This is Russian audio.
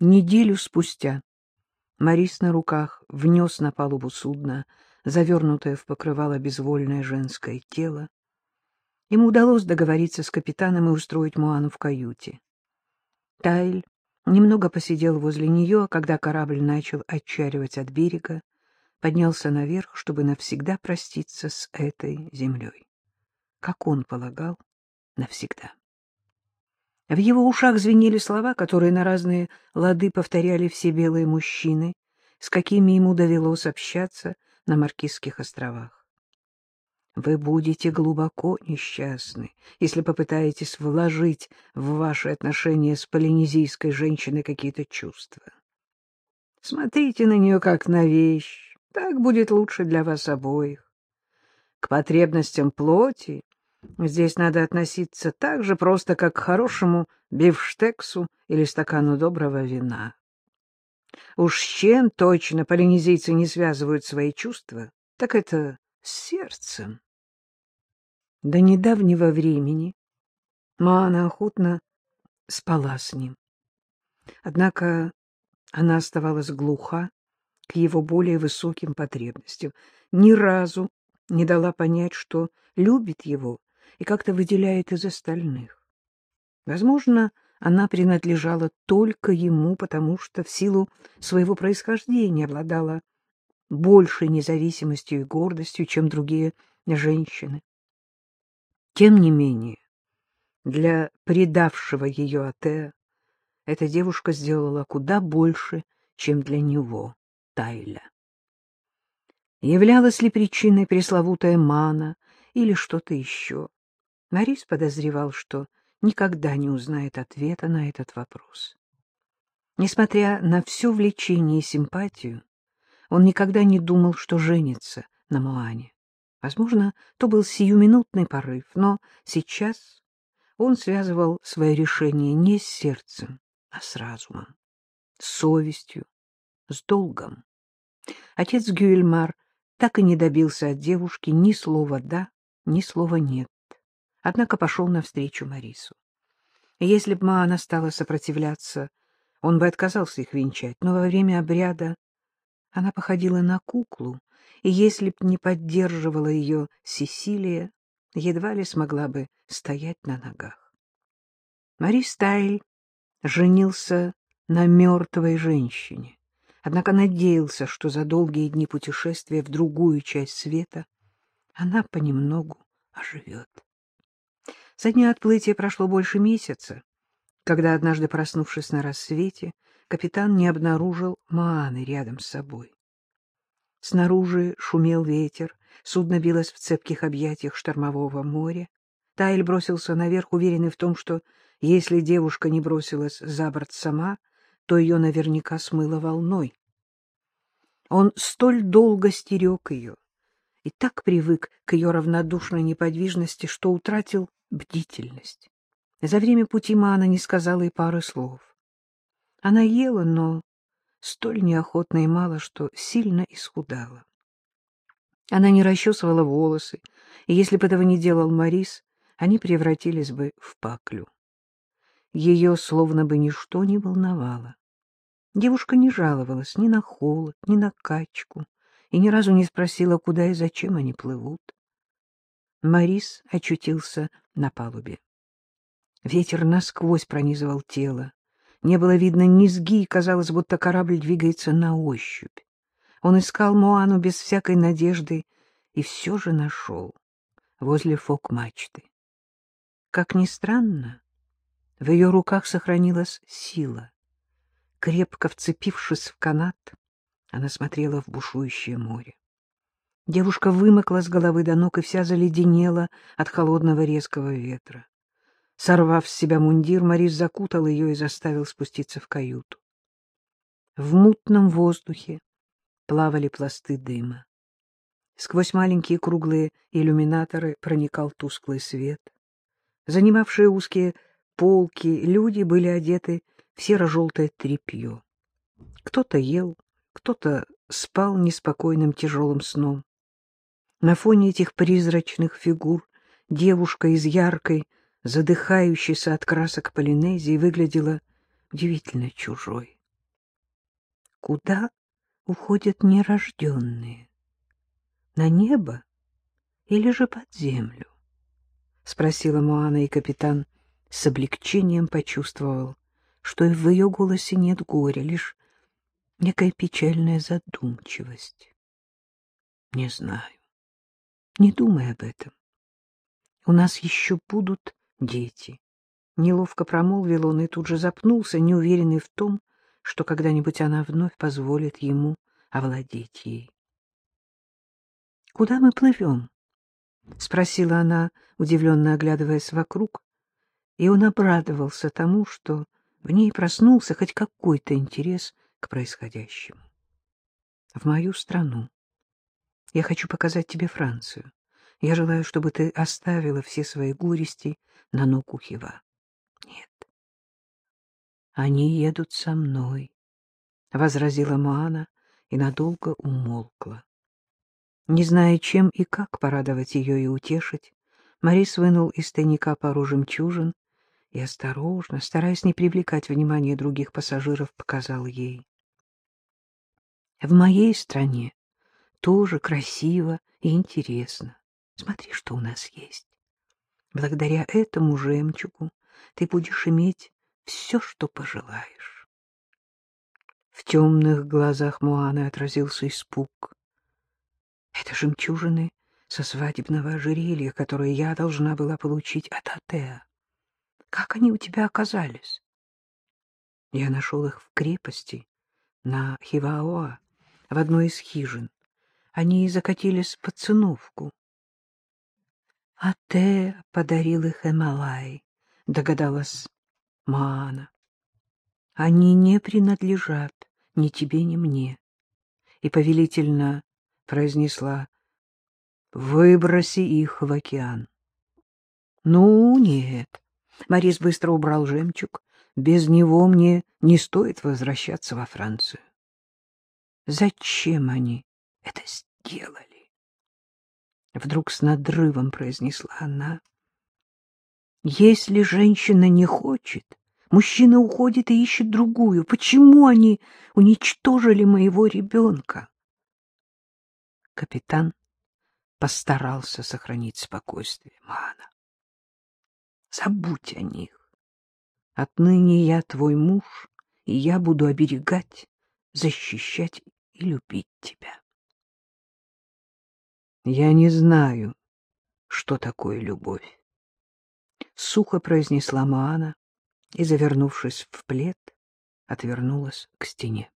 Неделю спустя Морис на руках внес на палубу судна, завернутое в покрывало безвольное женское тело. Ему удалось договориться с капитаном и устроить Муану в каюте. Тайль немного посидел возле нее, а когда корабль начал отчаривать от берега, поднялся наверх, чтобы навсегда проститься с этой землей. Как он полагал, навсегда. В его ушах звенели слова, которые на разные лады повторяли все белые мужчины, с какими ему довелось общаться на Маркизских островах. Вы будете глубоко несчастны, если попытаетесь вложить в ваши отношения с полинезийской женщиной какие-то чувства. Смотрите на нее как на вещь, так будет лучше для вас обоих. К потребностям плоти здесь надо относиться так же просто, как к хорошему бифштексу или стакану доброго вина. Уж с чем точно полинезийцы не связывают свои чувства, так это с сердцем. До недавнего времени Маана охотно спала с ним. Однако она оставалась глуха к его более высоким потребностям, ни разу не дала понять, что любит его и как-то выделяет из остальных. Возможно, она принадлежала только ему, потому что в силу своего происхождения обладала большей независимостью и гордостью, чем другие женщины. Тем не менее, для предавшего ее Атеа эта девушка сделала куда больше, чем для него, Тайля. Являлась ли причиной пресловутая мана или что-то еще? Марис подозревал, что никогда не узнает ответа на этот вопрос. Несмотря на все влечение и симпатию, он никогда не думал, что женится на Моане. Возможно, то был сиюминутный порыв, но сейчас он связывал свое решение не с сердцем, а с разумом, с совестью, с долгом. Отец Гюэльмар так и не добился от девушки ни слова «да», ни слова «нет». Однако пошел навстречу Марису. Если бы Маана стала сопротивляться, он бы отказался их венчать, но во время обряда она походила на куклу, и если б не поддерживала ее Сесилия, едва ли смогла бы стоять на ногах. Марис Тайль женился на мертвой женщине, однако надеялся, что за долгие дни путешествия в другую часть света она понемногу оживет. Со дня отплытия прошло больше месяца, когда, однажды проснувшись на рассвете, капитан не обнаружил Мааны рядом с собой. Снаружи шумел ветер, судно билось в цепких объятиях штормового моря. Тайль бросился наверх, уверенный в том, что если девушка не бросилась за борт сама, то ее наверняка смыло волной. Он столь долго стерег ее и так привык к ее равнодушной неподвижности, что утратил бдительность. За время пути Мана не сказала и пары слов. Она ела, но столь неохотно и мало, что сильно исхудала. Она не расчесывала волосы, и если бы этого не делал Морис, они превратились бы в паклю. Ее словно бы ничто не волновало. Девушка не жаловалась ни на холод, ни на качку, и ни разу не спросила, куда и зачем они плывут. Морис очутился на палубе. Ветер насквозь пронизывал тело. Не было видно низги, и казалось, будто корабль двигается на ощупь. Он искал Моану без всякой надежды и все же нашел возле фок-мачты. Как ни странно, в ее руках сохранилась сила. Крепко вцепившись в канат, она смотрела в бушующее море. Девушка вымокла с головы до ног и вся заледенела от холодного резкого ветра. Сорвав с себя мундир, Морис закутал ее и заставил спуститься в каюту. В мутном воздухе плавали пласты дыма. Сквозь маленькие круглые иллюминаторы проникал тусклый свет. Занимавшие узкие полки люди были одеты в серо-желтое тряпье. Кто-то ел, кто-то спал неспокойным тяжелым сном. На фоне этих призрачных фигур девушка из яркой, задыхающейся от красок Полинезии выглядела удивительно чужой. Куда уходят нерожденные? На небо или же под землю? — спросила Моана, и капитан с облегчением почувствовал, что и в ее голосе нет горя, лишь некая печальная задумчивость. — Не знаю. Не думай об этом. У нас еще будут дети. Неловко промолвил он и тут же запнулся, неуверенный в том, что когда-нибудь она вновь позволит ему овладеть ей. — Куда мы плывем? — спросила она, удивленно оглядываясь вокруг, и он обрадовался тому, что в ней проснулся хоть какой-то интерес к происходящему. — В мою страну. Я хочу показать тебе Францию. Я желаю, чтобы ты оставила все свои горести на ногу Хива. Нет. Они едут со мной, — возразила Маана и надолго умолкла. Не зная, чем и как порадовать ее и утешить, Марис вынул из тайника пару жемчужин и осторожно, стараясь не привлекать внимания других пассажиров, показал ей. В моей стране тоже красиво и интересно. Смотри, что у нас есть. Благодаря этому жемчугу ты будешь иметь все, что пожелаешь. В темных глазах Муаны отразился испуг. Это жемчужины со свадебного ожерелья, которые я должна была получить от Атеа. Как они у тебя оказались? Я нашел их в крепости на Хиваоа, в одной из хижин. Они закатились под циновку. А те подарил их Эмалай, догадалась Маана. Они не принадлежат ни тебе, ни мне. И повелительно произнесла, выброси их в океан. Ну, нет. Морис быстро убрал жемчуг. Без него мне не стоит возвращаться во Францию. Зачем они это сделали? Вдруг с надрывом произнесла она. Если женщина не хочет, мужчина уходит и ищет другую. Почему они уничтожили моего ребенка? Капитан постарался сохранить спокойствие. Мана, забудь о них. Отныне я твой муж, и я буду оберегать, защищать и любить тебя. Я не знаю, что такое любовь. Сухо произнесла Маана и, завернувшись в плед, отвернулась к стене.